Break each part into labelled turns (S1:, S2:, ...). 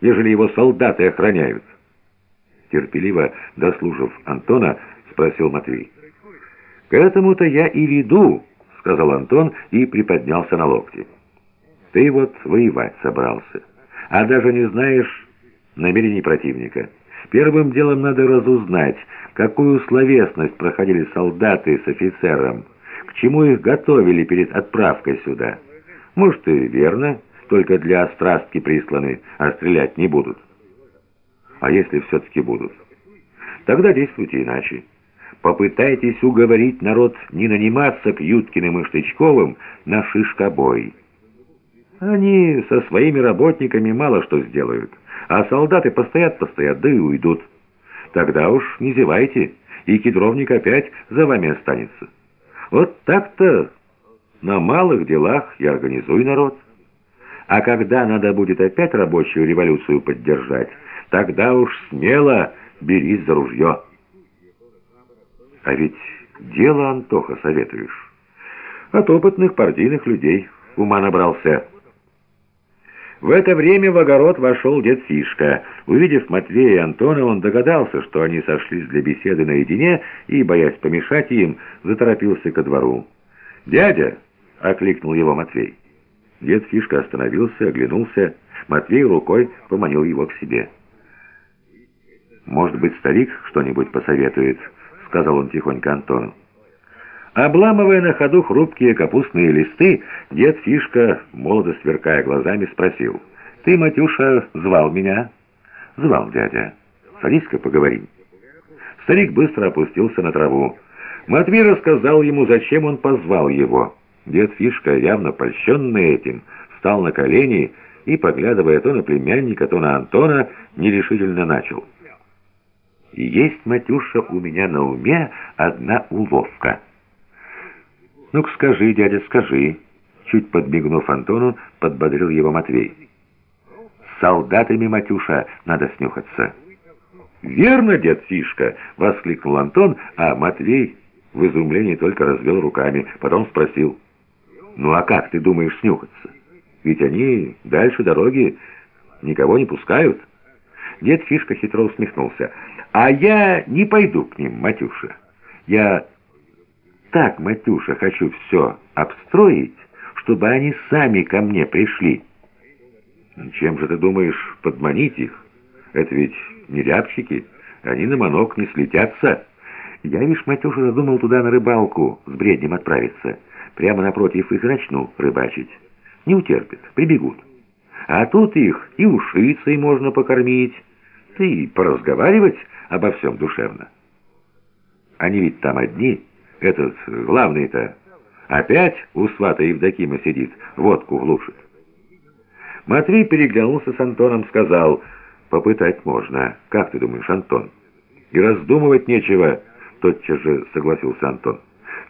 S1: ежели его солдаты охраняют? Терпеливо дослушав Антона, спросил Матвей. «К этому-то я и веду», — сказал Антон и приподнялся на локте. «Ты вот воевать собрался, а даже не знаешь намерений противника. Первым делом надо разузнать, какую словесность проходили солдаты с офицером, к чему их готовили перед отправкой сюда. Может, и верно, только для острастки присланы, а стрелять не будут. А если все-таки будут? Тогда действуйте иначе. Попытайтесь уговорить народ не наниматься к Юткиным и Штычковым на шишкобой. Они со своими работниками мало что сделают, а солдаты постоят-постоят, да и уйдут. Тогда уж не зевайте, и кедровник опять за вами останется. Вот так-то на малых делах и организуй народ. А когда надо будет опять рабочую революцию поддержать, тогда уж смело берись за ружье. А ведь дело, Антоха, советуешь. От опытных партийных людей ума набрался. В это время в огород вошел дед Фишка. Увидев Матвея и Антона, он догадался, что они сошлись для беседы наедине, и, боясь помешать им, заторопился ко двору. «Дядя!» — окликнул его Матвей. Дед Фишка остановился, оглянулся. Матвей рукой поманил его к себе. «Может быть, старик что-нибудь посоветует?» — сказал он тихонько Антону. Обламывая на ходу хрупкие капустные листы, дед Фишка, молодо сверкая глазами, спросил. «Ты, Матюша, звал меня?» «Звал дядя. Садись-ка поговорим». Старик быстро опустился на траву. Матвей рассказал ему, зачем он позвал его. Дед Фишка, явно польщенный этим, встал на колени и, поглядывая то на племянника, то на Антона, нерешительно начал. «Есть, Матюша, у меня на уме одна уловка». «Ну-ка скажи, дядя, скажи!» Чуть подмигнув Антону, подбодрил его Матвей. «С солдатами, Матюша, надо снюхаться!» «Верно, дед Фишка!» — воскликнул Антон, а Матвей в изумлении только развел руками. Потом спросил. «Ну а как ты думаешь снюхаться? Ведь они дальше дороги никого не пускают». Дед Фишка хитро усмехнулся. «А я не пойду к ним, Матюша. Я так, Матюша, хочу все обстроить, чтобы они сами ко мне пришли. Чем же ты думаешь подманить их? Это ведь не рябчики, они на манок не слетятся. Я, видишь, Матюша, задумал туда на рыбалку с бреднем отправиться. Прямо напротив их начну рыбачить. Не утерпят, прибегут. А тут их и ушицей можно покормить, да и поразговаривать обо всем душевно. Они ведь там одни этот главный-то опять у свата Евдокима сидит, водку глушит. Матвей переглянулся с Антоном, сказал, «Попытать можно. Как ты думаешь, Антон?» «И раздумывать нечего», — тотчас же согласился Антон.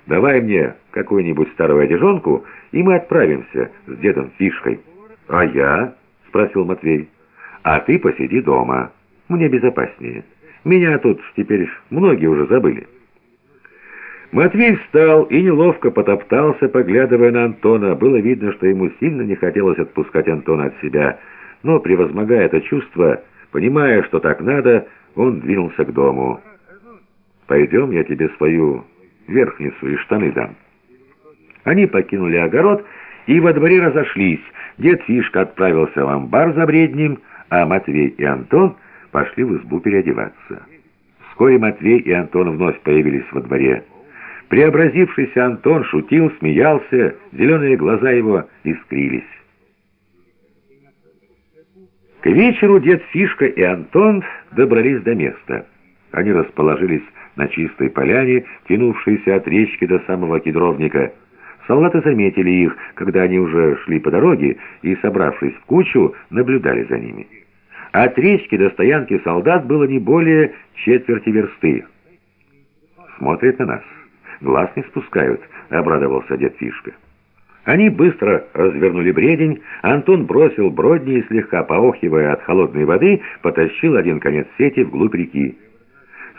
S1: «Давай мне какую-нибудь старую одежонку, и мы отправимся с дедом Фишкой». «А я?» — спросил Матвей. «А ты посиди дома. Мне безопаснее. Меня тут теперь многие уже забыли». Матвей встал и неловко потоптался, поглядывая на Антона. Было видно, что ему сильно не хотелось отпускать Антона от себя, но, превозмогая это чувство, понимая, что так надо, он двинулся к дому. «Пойдем, я тебе свою верхницу и штаны дам». Они покинули огород и во дворе разошлись. Дед Фишка отправился в амбар за бреднем, а Матвей и Антон пошли в избу переодеваться. Вскоре Матвей и Антон вновь появились во дворе. Преобразившийся Антон шутил, смеялся, зеленые глаза его искрились. К вечеру дед Фишка и Антон добрались до места. Они расположились на чистой поляне, тянувшейся от речки до самого кедровника. Солдаты заметили их, когда они уже шли по дороге, и, собравшись в кучу, наблюдали за ними. От речки до стоянки солдат было не более четверти версты. «Смотрят на нас» глаз не спускают», — обрадовался дед Фишка. Они быстро развернули бредень, Антон бросил бродни и, слегка поохивая от холодной воды, потащил один конец сети вглубь реки.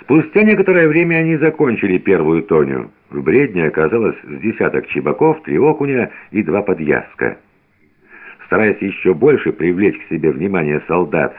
S1: Спустя некоторое время они закончили первую тоню. В бредне оказалось с десяток чебаков, три окуня и два подъязка. стараясь еще больше привлечь к себе внимание солдат,